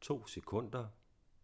2 sekunder.